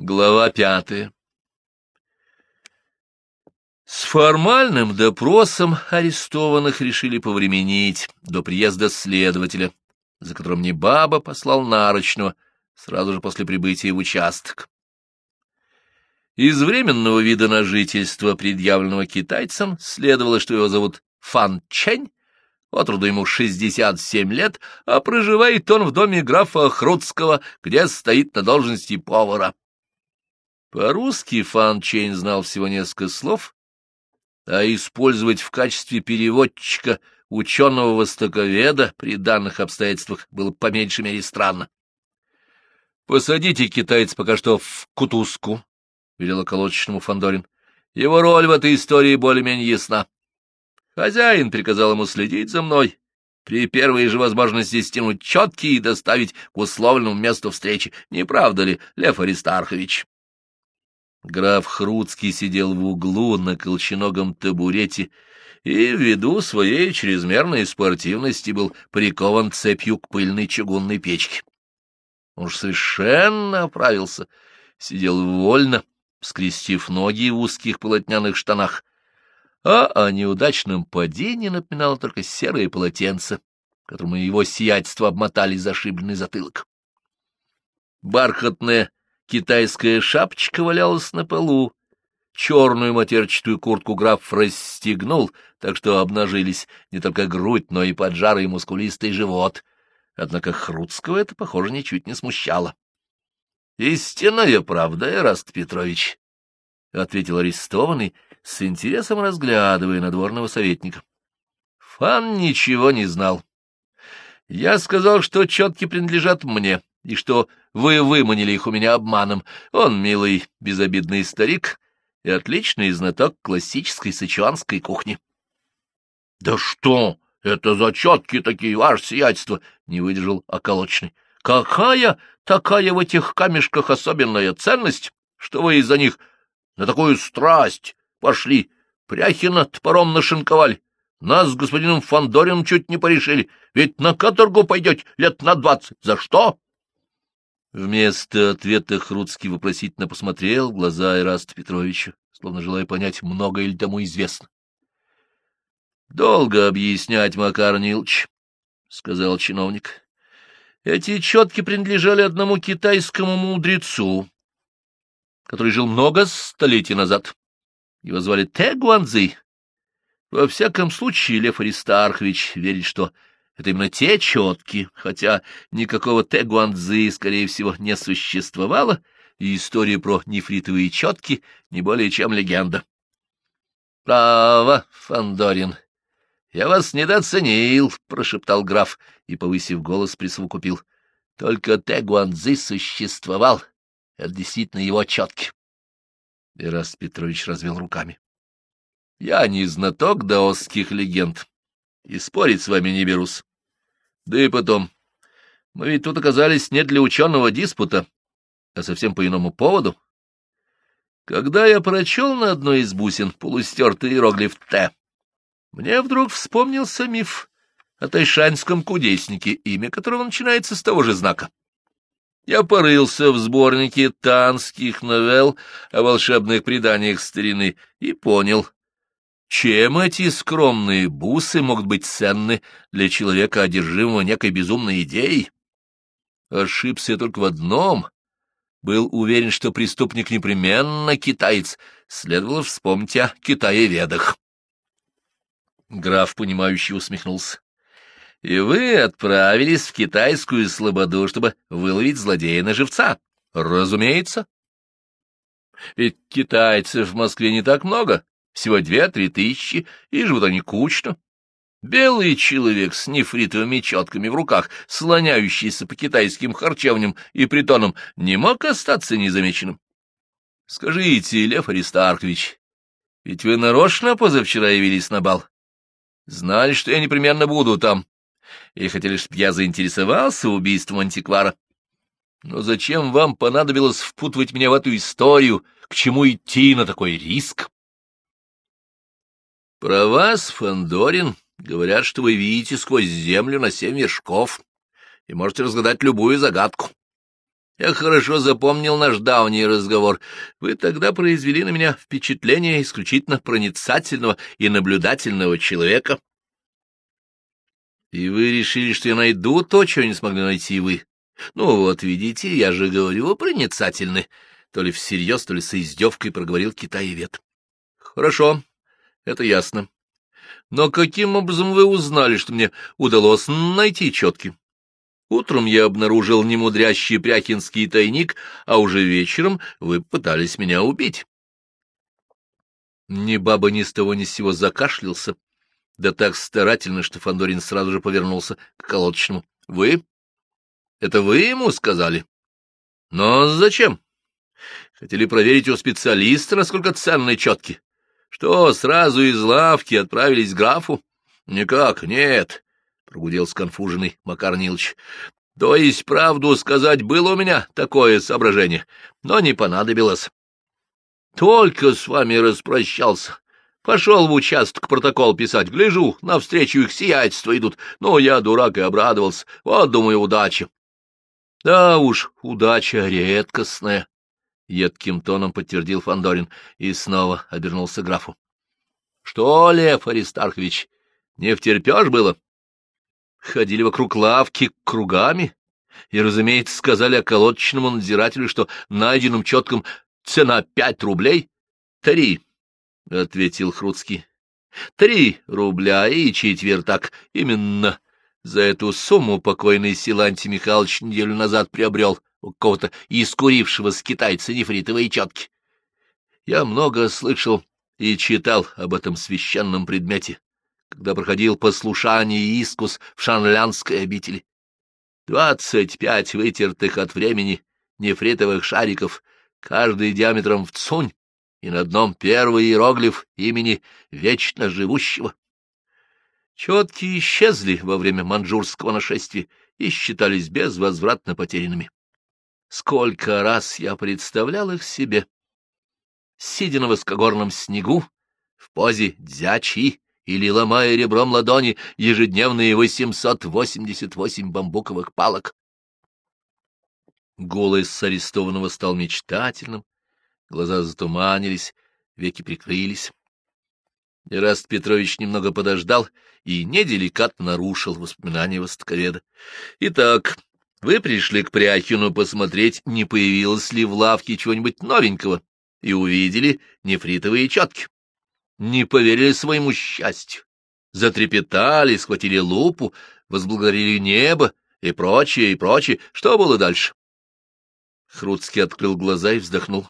Глава пятая С формальным допросом арестованных решили повременить до приезда следователя, за которым Небаба послал нарочного сразу же после прибытия в участок. Из временного вида на жительство, предъявленного китайцам, следовало, что его зовут Фан Чэнь, от роду ему 67 лет, а проживает он в доме графа Хрудского, где стоит на должности повара. По-русски Фан Чейн знал всего несколько слов, а использовать в качестве переводчика ученого-востоковеда при данных обстоятельствах было по меньшей мере странно. «Посадите китайца пока что в кутузку», — велел околоточному Фандорин. «Его роль в этой истории более-менее ясна. Хозяин приказал ему следить за мной, при первой же возможности стянуть четки и доставить к условленному месту встречи. Не правда ли, Лев Аристархович?» Граф Хруцкий сидел в углу на колченогом табурете и, ввиду своей чрезмерной спортивности, был прикован цепью к пыльной чугунной печке. Уж совершенно оправился, сидел вольно, скрестив ноги в узких полотняных штанах, а о неудачном падении напоминало только серое полотенце, которому его сиятельство обмотали зашибленный затылок. Бархатная Китайская шапочка валялась на полу. Черную матерчатую куртку граф расстегнул, так что обнажились не только грудь, но и поджарый мускулистый живот. Однако Хруцкого это, похоже, ничуть не смущало. — Истинная правда, Эраст Петрович, — ответил арестованный, с интересом разглядывая надворного советника. Фан ничего не знал. Я сказал, что четки принадлежат мне, и что вы выманили их у меня обманом. Он милый, безобидный старик и отличный знаток классической сычуанской кухни. — Да что это за четки такие, ваше сиятельство? — не выдержал околочный. — Какая такая в этих камешках особенная ценность, что вы из-за них на такую страсть пошли? Пряхина топором нашинковали. Нас с господином Фандорин чуть не порешили, ведь на каторгу пойдете лет на двадцать. За что? Вместо ответа Хруцкий вопросительно посмотрел в глаза Ираста Петровича, словно желая понять, много ли тому известно. — Долго объяснять, Макар Нилч, — сказал чиновник. — Эти четки принадлежали одному китайскому мудрецу, который жил много столетий назад. Его звали Тэ Гуанзы. Во всяком случае, Лев Аристархович верит, что это именно те четки, хотя никакого Тегуанзы, скорее всего, не существовало, и история про нефритовые четки не более чем легенда. — Право, Фандорин, я вас недооценил, — прошептал граф и, повысив голос, присовокупил. — Только Тегуанзы существовал. Это действительно его четки. Ирас Петрович развел руками. — Я не знаток даосских легенд, и спорить с вами не берусь. Да и потом, мы ведь тут оказались не для ученого диспута, а совсем по иному поводу. Когда я прочел на одной из бусин полустертый иероглиф «Т», мне вдруг вспомнился миф о тайшанском кудеснике, имя которого начинается с того же знака. Я порылся в сборнике танских новелл о волшебных преданиях старины и понял, чем эти скромные бусы могут быть ценны для человека, одержимого некой безумной идеей? Ошибся только в одном. Был уверен, что преступник непременно китаец. Следовало вспомнить о Китае-ведах. Граф, понимающий, усмехнулся. — И вы отправились в китайскую слободу, чтобы выловить злодея на живца? — Разумеется. — Ведь китайцев в Москве не так много всего две-три тысячи, и живут они кучно. Белый человек с нефритовыми четками в руках, слоняющийся по китайским харчевням и притонам, не мог остаться незамеченным. Скажите, Лев Аристархович, ведь вы нарочно позавчера явились на бал? Знали, что я непременно буду там, и хотели, чтобы я заинтересовался убийством антиквара. Но зачем вам понадобилось впутывать меня в эту историю? К чему идти на такой риск? — Про вас, Фандорин, говорят, что вы видите сквозь землю на семь вершков и можете разгадать любую загадку. Я хорошо запомнил наш давний разговор. Вы тогда произвели на меня впечатление исключительно проницательного и наблюдательного человека. И вы решили, что я найду то, чего не смогли найти вы. Ну вот, видите, я же говорю, проницательны. То ли всерьез, то ли с издевкой проговорил китаевед. Хорошо, это ясно. Но каким образом вы узнали, что мне удалось найти четки? Утром я обнаружил немудрящий пряхинский тайник, а уже вечером вы пытались меня убить. Ни баба ни с того ни с сего закашлялся, да так старательно, что Фандорин сразу же повернулся к колодочному. — Вы? Это вы ему сказали? — Но зачем? Хотели проверить у специалиста, насколько ценны четки. Что, сразу из лавки отправились к графу? — Никак, нет. — прогудел сконфуженный Макар Нилович. — То есть, правду сказать, было у меня такое соображение, но не понадобилось. Только с вами распрощался. Пошел в участок протокол писать, гляжу, навстречу их сиятельства идут. Ну, я, дурак, и обрадовался. Вот, думаю, удача. Да уж, удача редкостная, — едким тоном подтвердил Фандорин и снова обернулся к графу. — Что, Лев Аристархович, не втерпешь было? — ходили вокруг лавки кругами и, разумеется, сказали околоточному надзирателю, что найденным четком цена пять рублей. — Три, — ответил Хруцкий. — Три рубля и четвертак. Именно за эту сумму покойный Силантий Михайлович неделю назад приобрел у кого-то искурившего с китайца нефритовые четки. Я много слышал и читал об этом священном предмете когда проходил послушание и искус в шанлянской обители. Двадцать пять вытертых от времени нефритовых шариков, каждый диаметром в цунь, и на одном первый иероглиф имени Вечно Живущего. Четкие исчезли во время манжурского нашествия и считались безвозвратно потерянными. Сколько раз я представлял их себе, сидя на воскогорном снегу, в позе дзячи, или ломая ребром ладони ежедневные 888 бамбуковых палок. Голос арестованного стал мечтательным, глаза затуманились, веки прикрылись. Ираст Петрович немного подождал и неделикатно нарушил воспоминания востоковеда. — Итак, вы пришли к Пряхину посмотреть, не появилось ли в лавке чего-нибудь новенького, и увидели нефритовые четки не поверили своему счастью, затрепетали, схватили лупу, возблагодарили небо и прочее, и прочее. Что было дальше? Хруцкий открыл глаза и вздохнул.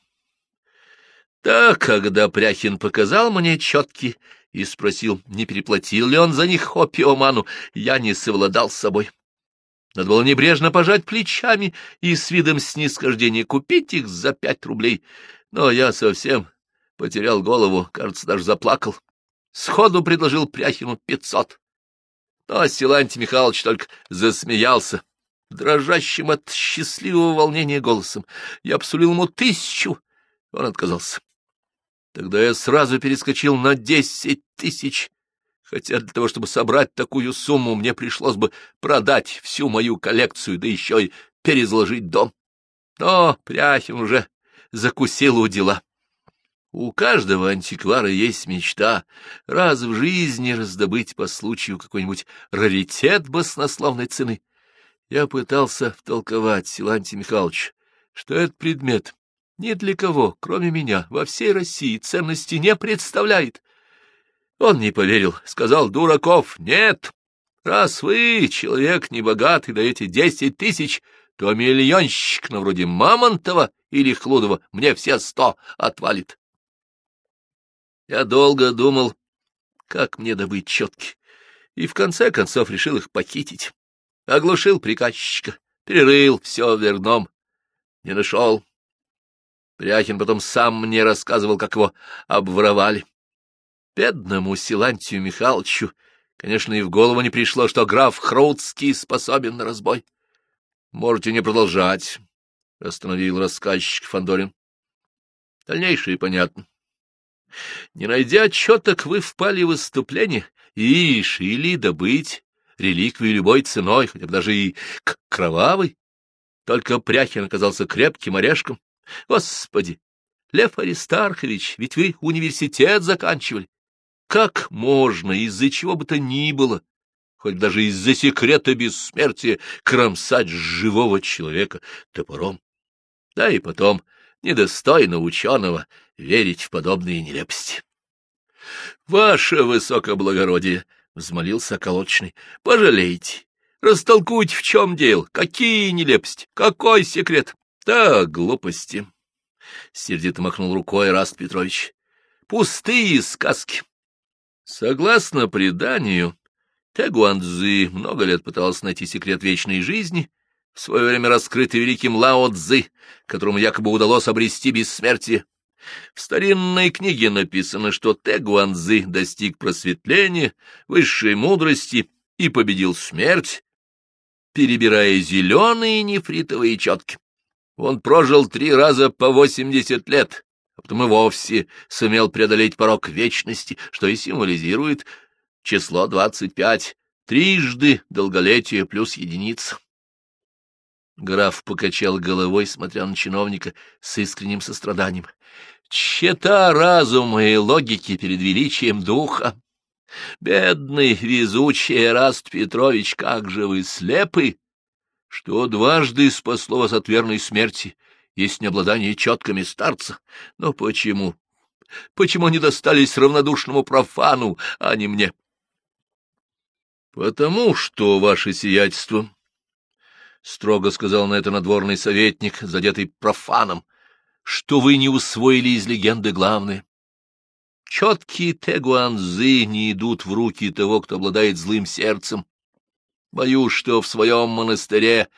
Так, когда Пряхин показал мне четки и спросил, не переплатил ли он за них опиоману, я не совладал с собой. Надо было небрежно пожать плечами и с видом снисхождения купить их за пять рублей, но я совсем Потерял голову, кажется, даже заплакал. Сходу предложил Пряхину пятьсот. Но Силантий Михайлович только засмеялся, дрожащим от счастливого волнения голосом. Я посулил ему тысячу, он отказался. Тогда я сразу перескочил на десять тысяч, хотя для того, чтобы собрать такую сумму, мне пришлось бы продать всю мою коллекцию, да еще и перезложить дом. Но Пряхин уже закусил у дела. У каждого антиквара есть мечта раз в жизни раздобыть по случаю какой-нибудь раритет баснословной цены. Я пытался втолковать Силантию Михайловичу, что этот предмет ни для кого, кроме меня, во всей России ценности не представляет. Он не поверил, сказал, дураков, нет. Раз вы, человек небогатый, даете десять тысяч, то миллионщик, на вроде Мамонтова или Хлудова, мне все сто отвалит. Я долго думал, как мне добыть четки, и в конце концов решил их похитить. Оглушил приказчика, перерыл все верном, не нашел. Пряхин потом сам мне рассказывал, как его обворовали. Бедному Силантию Михайловичу, конечно, и в голову не пришло, что граф Хроудский способен на разбой. — Можете не продолжать, — остановил рассказчик Фандорин. Дальнейшее понятно. Не найдя отчеток, вы впали в выступление и решили добыть реликвию любой ценой, хотя бы даже и кровавой. только Пряхин оказался крепким орешком. Господи, Лев Аристархович, ведь вы университет заканчивали. Как можно, из-за чего бы то ни было, хоть даже из-за секрета бессмертия, кромсать живого человека топором? Да и потом, недостойно ученого верить в подобные нелепости. — Ваше высокоблагородие! — взмолился околоточный. — Пожалейте, растолкуйте, в чем дело, какие нелепости, какой секрет. Да, глупости! — сердито махнул рукой Раст Петрович. — Пустые сказки. Согласно преданию, Тегуанцзы много лет пытался найти секрет вечной жизни, в свое время раскрытый великим Лао Цзы, которому якобы удалось обрести бессмертие. В старинной книге написано, что Тегуанцзы достиг просветления, высшей мудрости и победил смерть, перебирая зеленые нефритовые четки. Он прожил три раза по восемьдесят лет, а потом и вовсе сумел преодолеть порог вечности, что и символизирует число двадцать пять, трижды долголетие плюс единица. Граф покачал головой, смотря на чиновника с искренним состраданием. Чета разума и логики перед величием духа. Бедный, везучий Эраст Петрович, как же вы слепы! что дважды спасло вас от верной смерти, есть необладание четками старца. Но почему? Почему они достались равнодушному профану, а не мне? — Потому что, ваше сиятельство, — строго сказал на это надворный советник, задетый профаном, — что вы не усвоили из легенды главное. Четкие тегуанзы не идут в руки того, кто обладает злым сердцем, Боюсь, что в своем монастыре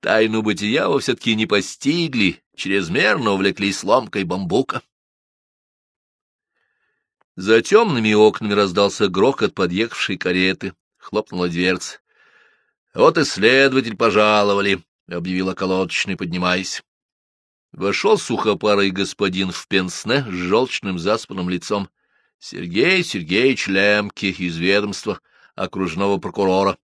тайну бытия вы все-таки не постигли, чрезмерно увлеклись ломкой бамбука. За темными окнами раздался грохот подъехавшей кареты, хлопнула дверца. — Вот и следователь пожаловали, — объявил околоточный, поднимаясь. Вошел сухопарый господин в пенсне с желчным заспанным лицом. Сергей Сергеевич Лемки из ведомства окружного прокурора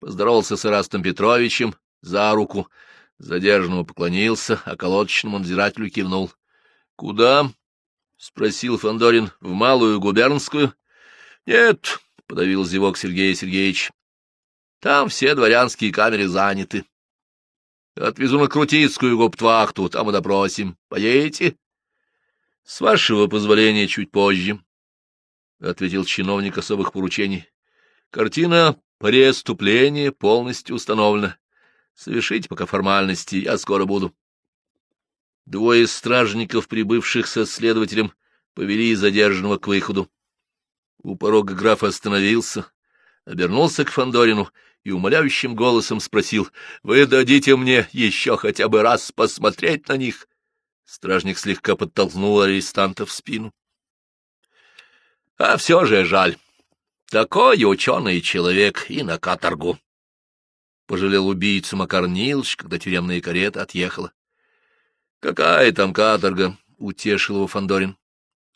поздоровался с Ирастом Петровичем за руку, задержанному поклонился, а колодочному надзирателю кивнул. — Куда? — спросил Фандорин В Малую губернскую? — Нет, — подавил зевок Сергей Сергеевич. — Там все дворянские камеры заняты. Отвезу на Крутицкую губтвахту, там и допросим. Поедете? — С вашего позволения чуть позже, — ответил чиновник особых поручений. Картина Преступление полностью установлено. Совершите пока формальности, я скоро буду. Двое стражников, прибывших со следователем, повели задержанного к выходу. У порога граф остановился, обернулся к Фандорину и умоляющим голосом спросил, «Вы дадите мне еще хотя бы раз посмотреть на них?» Стражник слегка подтолкнул арестанта в спину. «А все же жаль. Такой ученый человек и на каторгу. Пожалел убийцу Макар Нилович, когда тюремная карета отъехала. — Какая там каторга? — утешил его Фандорин.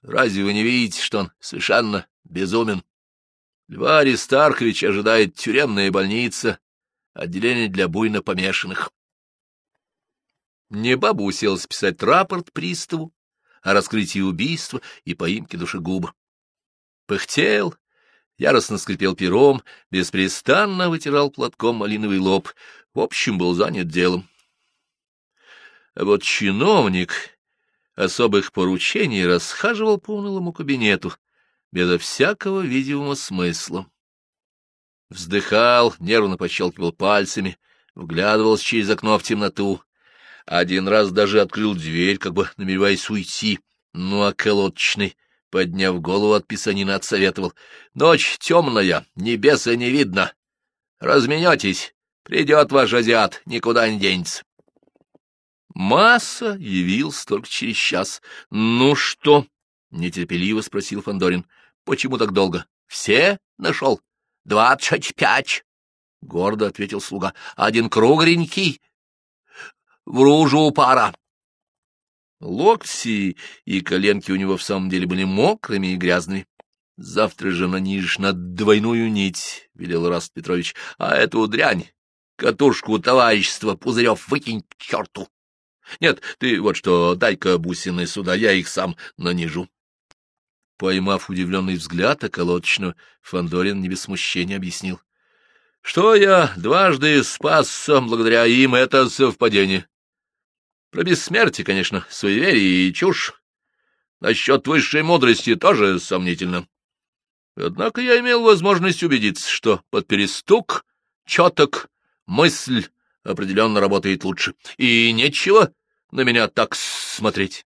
Разве вы не видите, что он совершенно безумен? Льва Аристарховича ожидает тюремная больница, отделение для буйно помешанных. Небаба уселась писать рапорт приставу о раскрытии убийства и поимке душегуба. Пыхтел, яростно скрипел пером, беспрестанно вытирал платком малиновый лоб. В общем, был занят делом. А вот чиновник особых поручений расхаживал по унылому кабинету, безо всякого видимого смысла. Вздыхал, нервно пощелкивал пальцами, вглядывался через окно в темноту. Один раз даже открыл дверь, как бы намереваясь уйти, ну а колодочный Подняв голову от писанина, отсоветовал. — Ночь темная, небеса не видно. Разменетесь, придет ваш азиат, никуда не денется. Масса явился только через час. — Ну что? — нетерпеливо спросил Фандорин. Почему так долго? — Все нашел? — Двадцать пять. — гордо ответил слуга. — Один кругленький. В ружу пара. Локти и коленки у него в самом деле были мокрыми и грязными. — Завтра же нанижешь на двойную нить, — велел Раст Петрович, — а эту дрянь катушку товарищества Пузырев выкинь к черту. Нет, ты вот что, дай-ка бусины сюда, я их сам нанижу. Поймав удивленный взгляд околоточного, Фандорин не без смущения объяснил. — Что я дважды спасся благодаря им, это совпадение. Про бессмертие, конечно, суеверие и чушь. Насчет высшей мудрости тоже сомнительно. Однако я имел возможность убедиться, что под перестук, четок, мысль определенно работает лучше. И нечего на меня так смотреть.